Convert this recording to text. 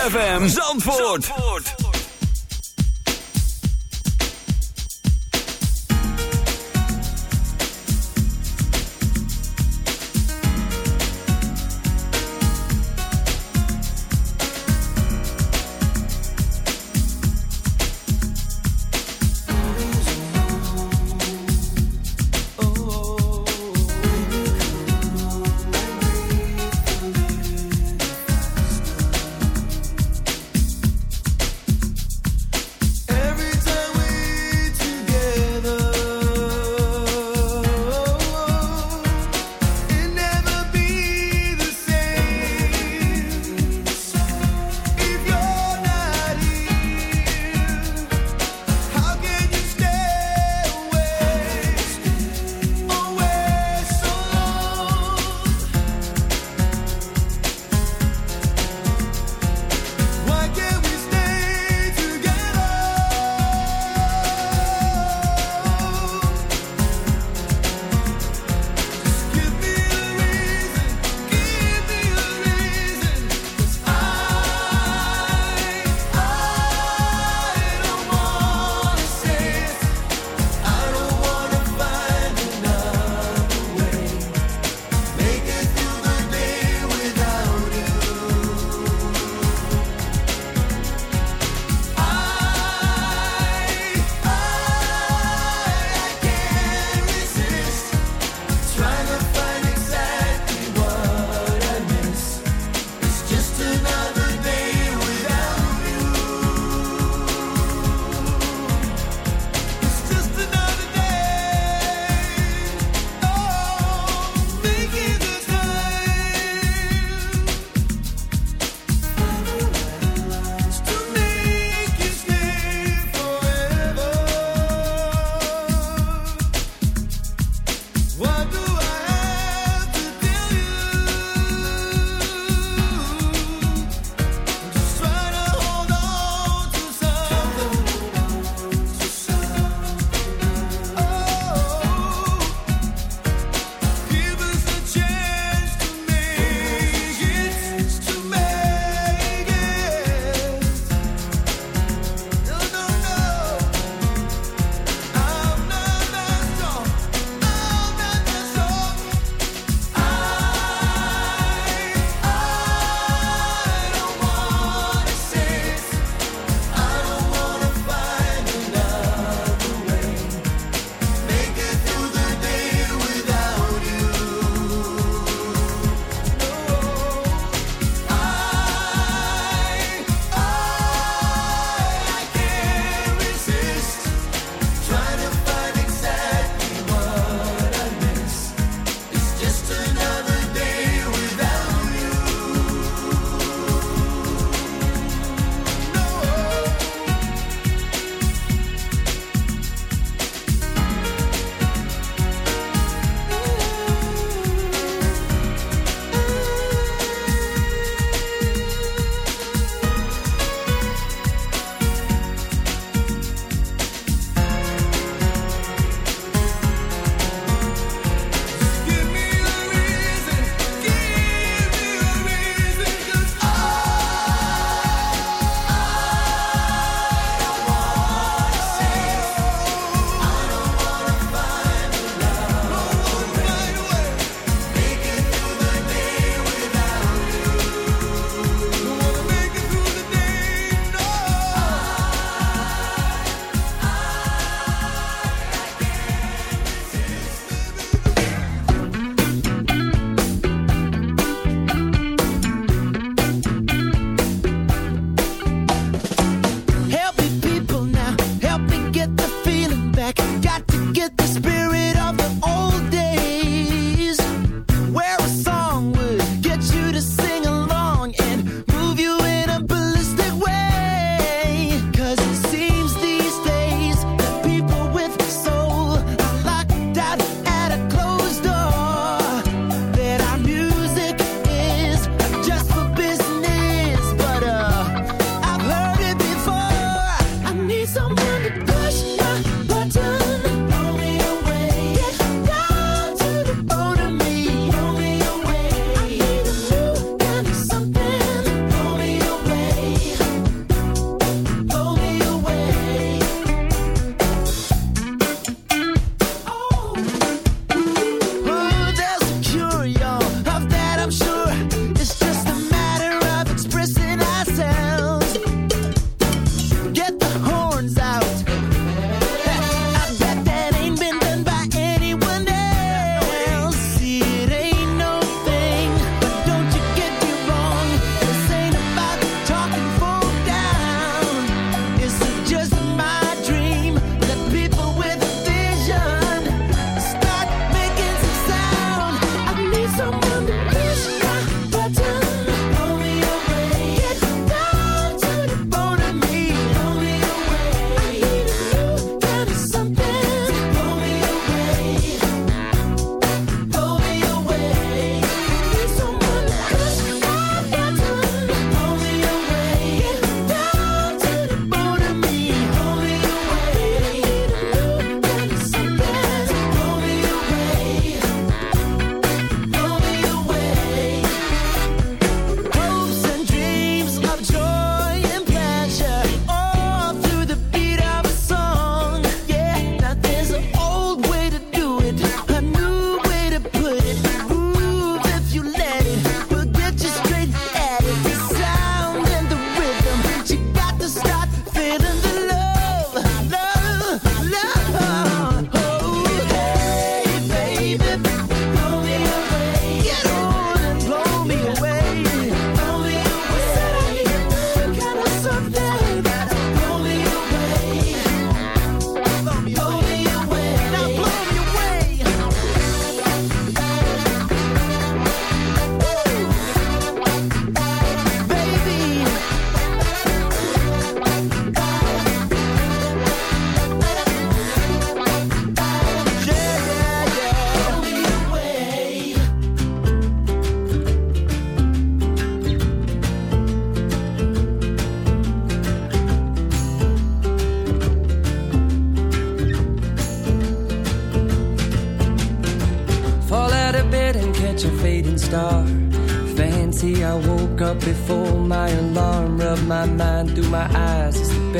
ZFM Zandvoort. Zandvoort.